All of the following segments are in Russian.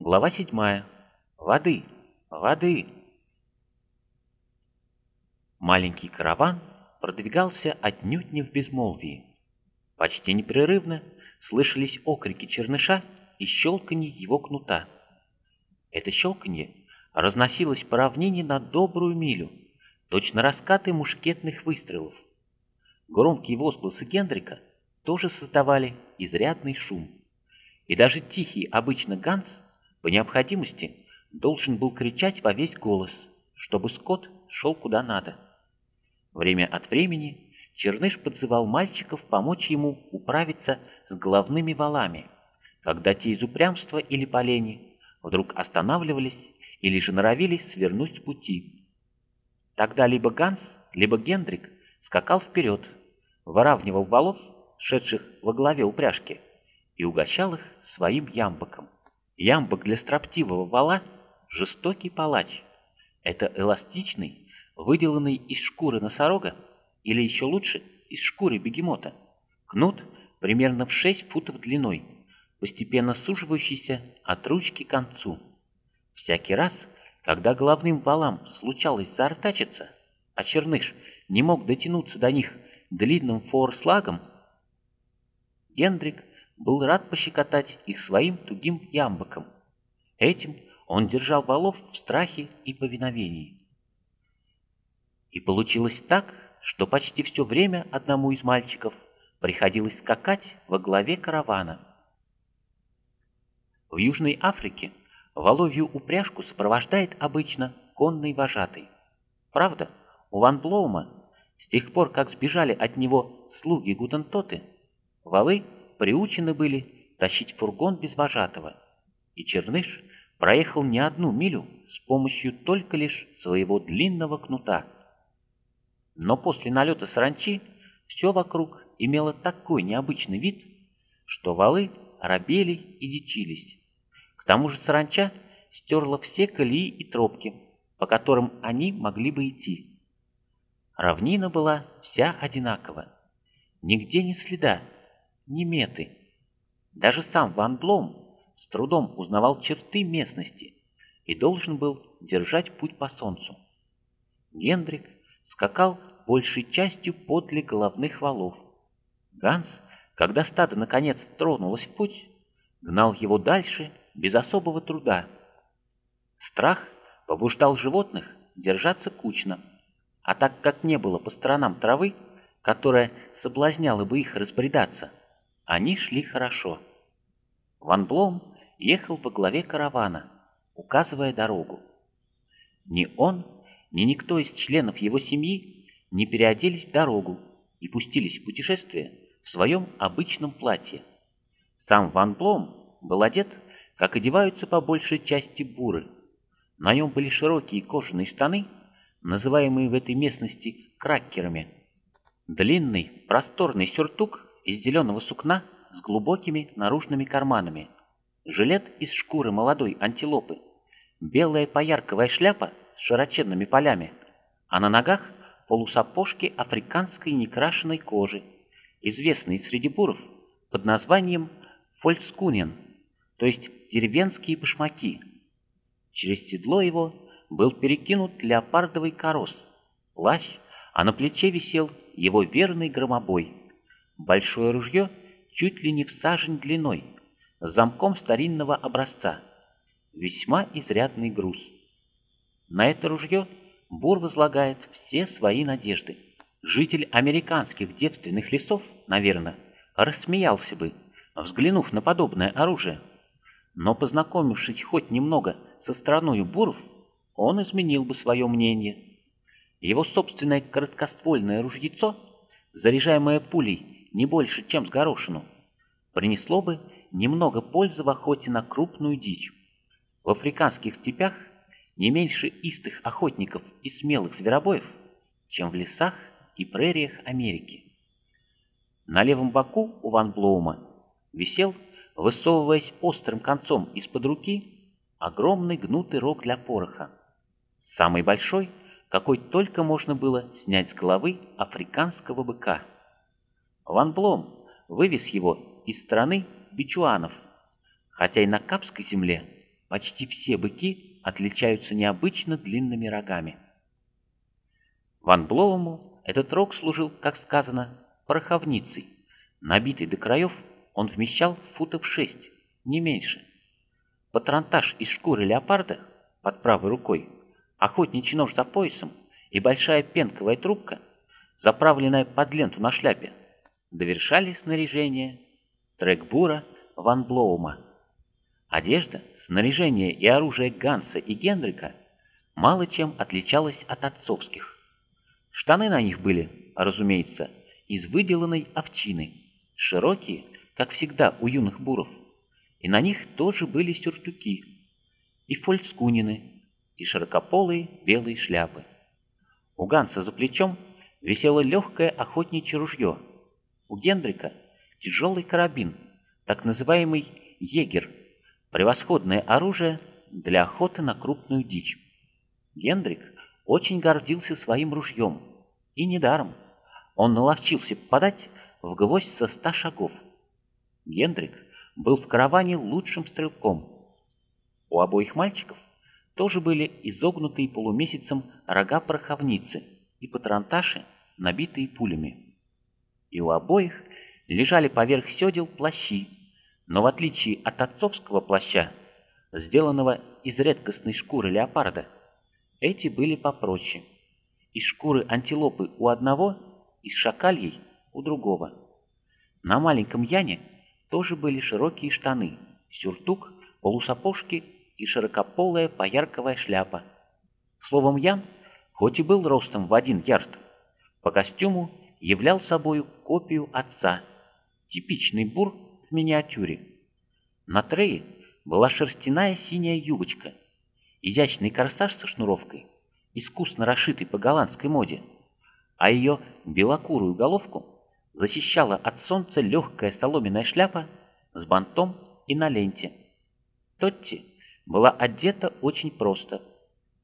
Глава 7. Воды, воды. Маленький караван продвигался отнюдь не в безмолвии. Почти непрерывно слышались окрики черныша и щелканье его кнута. Это щелканье разносилось по равнине на добрую милю, точно раскаты мушкетных выстрелов. Громкие возгласы Гендрика тоже создавали изрядный шум. И даже тихий обычно Ганс по необходимости должен был кричать во весь голос, чтобы скот шел куда надо. Время от времени Черныш подзывал мальчиков помочь ему управиться с головными валами, когда те из упрямства или полени вдруг останавливались или же норовились свернуть с пути. Тогда либо Ганс, либо Гендрик скакал вперед, выравнивал валов, шедших во главе упряжки, и угощал их своим ямбоком. Ямбок для строптивого вала – жестокий палач. Это эластичный, выделанный из шкуры носорога, или еще лучше, из шкуры бегемота. Кнут примерно в 6 футов длиной, постепенно суживающийся от ручки к концу. Всякий раз, когда головным валам случалось заортачиться, а черныш не мог дотянуться до них длинным форслагом, Гендрик был рад пощекотать их своим тугим ямбоком. Этим он держал валов в страхе и повиновении. И получилось так, что почти все время одному из мальчиков приходилось скакать во главе каравана. В Южной Африке воловью упряжку сопровождает обычно конный вожатый. Правда, у Ван Блоума, с тех пор, как сбежали от него слуги Гутентоты, валы приучены были тащить фургон без вожатого, и Черныш проехал не одну милю с помощью только лишь своего длинного кнута. Но после налета саранчи все вокруг имело такой необычный вид, что валы робели и дичились. К тому же саранча стерла все колеи и тропки, по которым они могли бы идти. Равнина была вся одинакова. Нигде ни следа, ни меты. Даже сам Ван Блом с трудом узнавал черты местности и должен был держать путь по солнцу. Гендрик скакал большей частью подле головных валов. Ганс, когда стадо наконец тронулось в путь, гнал его дальше без особого труда. Страх побуждал животных держаться кучно, а так как не было по сторонам травы, которая соблазняла бы их разбредаться, они шли хорошо. Ван Блом ехал во главе каравана, указывая дорогу. Ни он, ни никто из членов его семьи не переоделись в дорогу и пустились в путешествие в своем обычном платье. Сам Ван Блом был одет как одеваются по большей части буры. На нем были широкие кожаные штаны, называемые в этой местности кракерами. Длинный, просторный сюртук из зеленого сукна с глубокими наружными карманами. Жилет из шкуры молодой антилопы. Белая поярковая шляпа с широченными полями. А на ногах полусапожки африканской некрашенной кожи, известные среди буров под названием фолькскунен – то есть деревенские башмаки. Через седло его был перекинут леопардовый корос, плащ, а на плече висел его верный громобой. Большое ружье чуть ли не в сажень длиной, с замком старинного образца. Весьма изрядный груз. На это ружье Бур возлагает все свои надежды. Житель американских девственных лесов, наверное, рассмеялся бы, взглянув на подобное оружие. Но познакомившись хоть немного со страной буров, он изменил бы свое мнение. Его собственное короткоствольное ружьецо, заряжаемое пулей не больше, чем с горошину, принесло бы немного пользы в охоте на крупную дичь. В африканских степях не меньше истых охотников и смелых зверобоев, чем в лесах и прериях Америки. На левом боку у Ван Блоума висел высовываясь острым концом из-под руки, огромный гнутый рог для пороха. Самый большой, какой только можно было снять с головы африканского быка. Ван Блом вывез его из страны бичуанов, хотя и на Капской земле почти все быки отличаются необычно длинными рогами. Ван Блоуму этот рог служил, как сказано, пороховницей. Набитый до краев, он вмещал футов шесть, не меньше. Патронтаж из шкуры леопарда под правой рукой, охотничий нож за поясом и большая пенковая трубка, заправленная под ленту на шляпе, довершали снаряжение трекбура Ван Блоума. Одежда, снаряжение и оружие Ганса и Генрика мало чем отличалось от отцовских. Штаны на них были, разумеется, из выделанной овчины, широкие, как всегда у юных буров, и на них тоже были сюртуки, и фольцкунины, и широкополые белые шляпы. У Ганса за плечом висело легкое охотничье ружье, у Гендрика тяжелый карабин, так называемый егер, превосходное оружие для охоты на крупную дичь. Гендрик очень гордился своим ружьем, и недаром. Он наловчился попадать в гвоздь со ста шагов. Гендрик был в караване лучшим стрелком. У обоих мальчиков тоже были изогнутые полумесяцем рога пороховницы и патронташи, набитые пулями. И у обоих лежали поверх седел плащи, но в отличие от отцовского плаща, сделанного из редкостной шкуры леопарда, эти были попроще. Из шкуры антилопы у одного, из шакальей у другого. На маленьком Яне тоже были широкие штаны, сюртук, полусапожки и широкополая поярковая шляпа. Словом, Ян, хоть и был ростом в один ярд, по костюму являл собою копию отца, типичный бур в миниатюре. На трее была шерстяная синяя юбочка, изящный корсаж со шнуровкой, искусно расшитый по голландской моде, а ее белокурую головку защищала от солнца легкая соломенная шляпа с бантом и на ленте. Тотти была одета очень просто,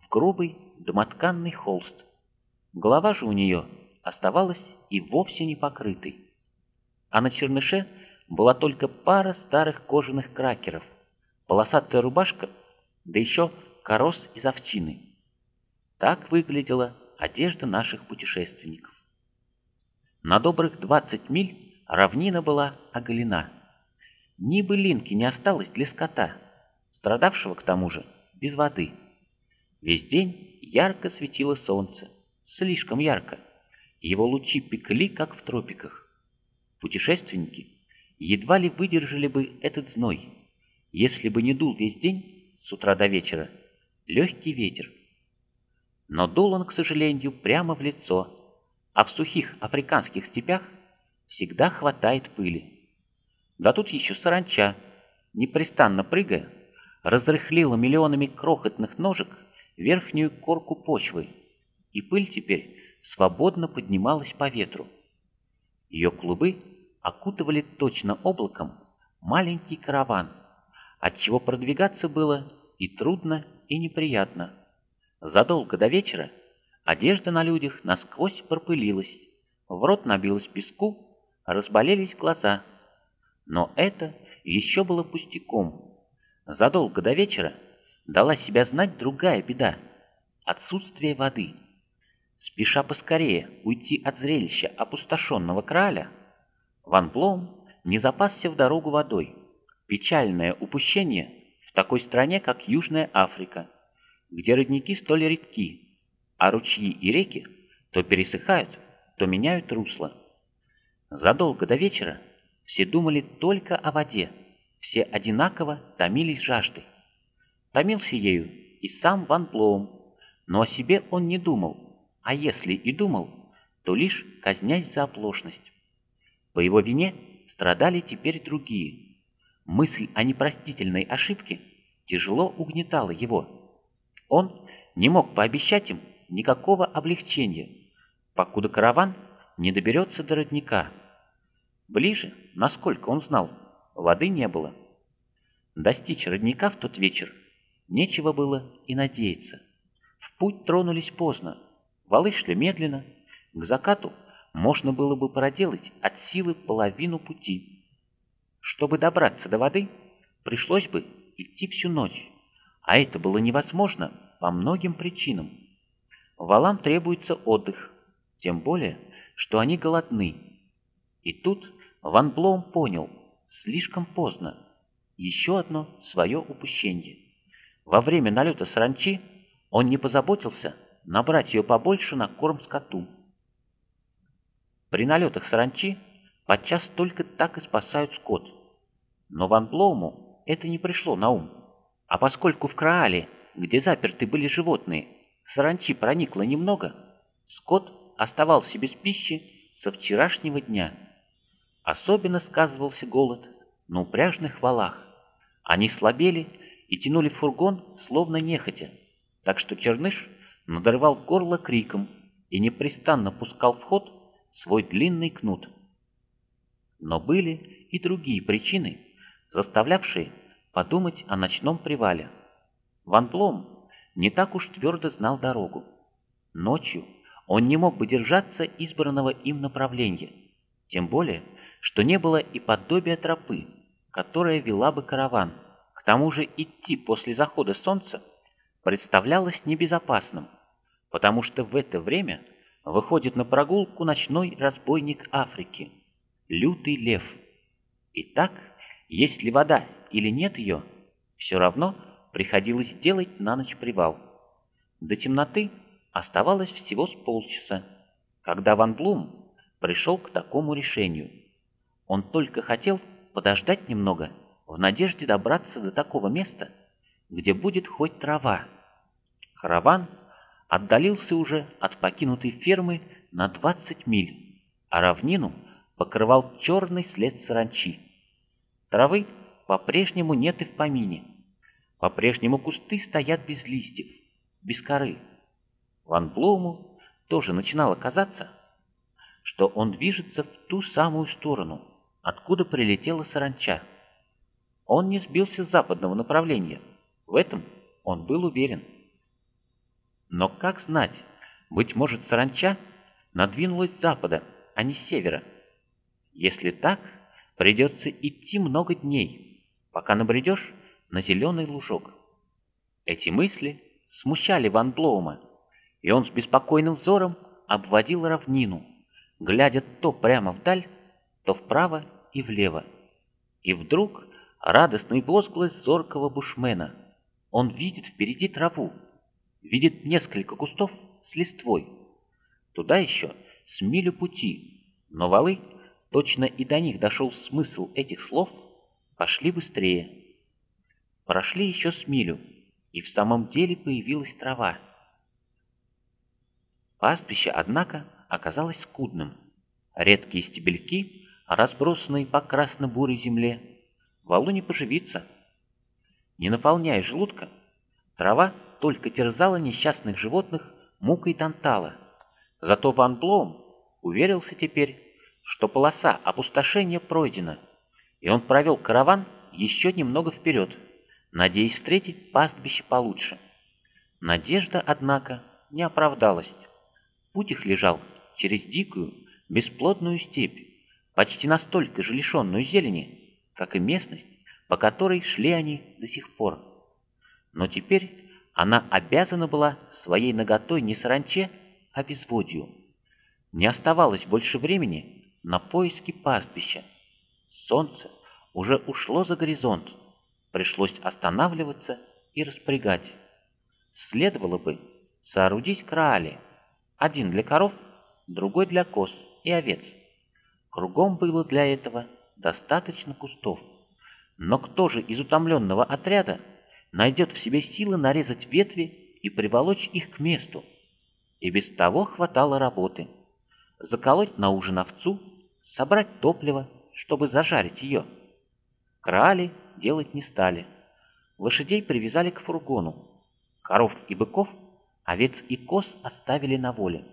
в грубый домотканный холст. Голова же у нее оставалась и вовсе не покрытой. А на черныше была только пара старых кожаных кракеров, полосатая рубашка, да еще корос из овчины. Так выглядела одежда наших путешественников. На добрых 20 миль равнина была оголена. Ни былинки не осталось для скота, страдавшего к тому же без воды. Весь день ярко светило солнце, слишком ярко. Его лучи пекли, как в тропиках. Путешественники едва ли выдержали бы этот зной, если бы не дул весь день, с утра до вечера, легкий ветер. Но дул он, к сожалению, прямо в лицо, а в сухих африканских степях всегда хватает пыли. Да тут еще саранча, непрестанно прыгая, разрыхлила миллионами крохотных ножек верхнюю корку почвы, и пыль теперь свободно поднималась по ветру. Ее клубы окутывали точно облаком маленький караван, отчего продвигаться было и трудно, и неприятно. Задолго до вечера одежда на людях насквозь пропылилась, в рот набилась песку, разболелись глаза. Но это еще было пустяком. Задолго до вечера дала себя знать другая беда – отсутствие воды. Спеша поскорее уйти от зрелища опустошенного краля, Ван Блоум не запасся в дорогу водой. Печальное упущение в такой стране, как Южная Африка, где родники столь редки, а ручьи и реки то пересыхают, то меняют русло. Задолго до вечера все думали только о воде – все одинаково томились жаждой. Томился ею и сам Ван Блоум, но о себе он не думал, а если и думал, то лишь казнясь за оплошность. По его вине страдали теперь другие. Мысль о непростительной ошибке тяжело угнетала его. Он не мог пообещать им никакого облегчения, покуда караван не доберется до родника. Ближе, насколько он знал, Воды не было. Достичь родника в тот вечер нечего было и надеяться. В путь тронулись поздно, валы шли медленно, к закату можно было бы проделать от силы половину пути. Чтобы добраться до воды, пришлось бы идти всю ночь, а это было невозможно по многим причинам. Валам требуется отдых, тем более, что они голодны. И тут Ван Блоум понял, слишком поздно, еще одно свое упущение. Во время налета саранчи он не позаботился набрать ее побольше на корм скоту. При налетах саранчи подчас только так и спасают скот. Но Ван Блоуму это не пришло на ум. А поскольку в Краале, где заперты были животные, саранчи проникло немного, скот оставался без пищи со вчерашнего дня. Особенно сказывался голод на упряжных валах. Они слабели и тянули фургон, словно нехотя, так что Черныш надрывал горло криком и непрестанно пускал в ход свой длинный кнут. Но были и другие причины, заставлявшие подумать о ночном привале. Ван Плом не так уж твердо знал дорогу. Ночью он не мог бы держаться избранного им направления, тем более, что не было и подобия тропы, которая вела бы караван. К тому же идти после захода солнца представлялось небезопасным, потому что в это время выходит на прогулку ночной разбойник Африки, лютый лев. Итак, есть ли вода или нет ее, все равно приходилось делать на ночь привал. До темноты оставалось всего с полчаса, когда Ван Блум пришел к такому решению. Он только хотел подождать немного, в надежде добраться до такого места, где будет хоть трава. Караван отдалился уже от покинутой фермы на 20 миль, а равнину покрывал черный след саранчи. Травы по-прежнему нет и в помине. По-прежнему кусты стоят без листьев, без коры. Ван Блоуму тоже начинало казаться, что он движется в ту самую сторону – откуда прилетела саранча. Он не сбился с западного направления. В этом он был уверен. Но как знать, быть может, саранча надвинулась с запада, а не с севера. Если так, придется идти много дней, пока набредешь на зеленый лужок. Эти мысли смущали Ван Блоума, и он с беспокойным взором обводил равнину, глядя то прямо вдаль, то вправо и влево. И вдруг радостный возглас зоркого бушмена. Он видит впереди траву, видит несколько кустов с листвой. Туда еще с милю пути, но валы, точно и до них дошел смысл этих слов, пошли быстрее. Прошли еще с милю, и в самом деле появилась трава. Пастбище, однако, оказалось скудным. Редкие стебельки разбросанной по красно-бурой земле, валу не поживиться. Не наполняя желудка, трава только терзала несчастных животных мукой тантала. Зато Ван Блоум уверился теперь, что полоса опустошения пройдена, и он провел караван еще немного вперед, надеясь встретить пастбище получше. Надежда, однако, не оправдалась. Путь их лежал через дикую, бесплодную степь, почти настолько же лишенную зелени, как и местность, по которой шли они до сих пор. Но теперь она обязана была своей наготой не саранче, а безводью. Не оставалось больше времени на поиски пастбища. Солнце уже ушло за горизонт, пришлось останавливаться и распрягать. Следовало бы соорудить краали, один для коров, другой для коз и овец. Кругом было для этого достаточно кустов. Но кто же из утомленного отряда найдет в себе силы нарезать ветви и приволочь их к месту? И без того хватало работы. Заколоть на ужин овцу, собрать топливо, чтобы зажарить ее. Крали делать не стали. Лошадей привязали к фургону. Коров и быков, овец и коз оставили на воле.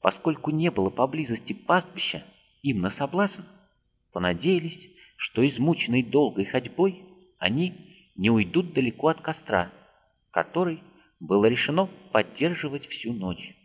Поскольку не было поблизости пастбища, им на соблазн понадеялись, что измученной долгой ходьбой они не уйдут далеко от костра, который было решено поддерживать всю ночь.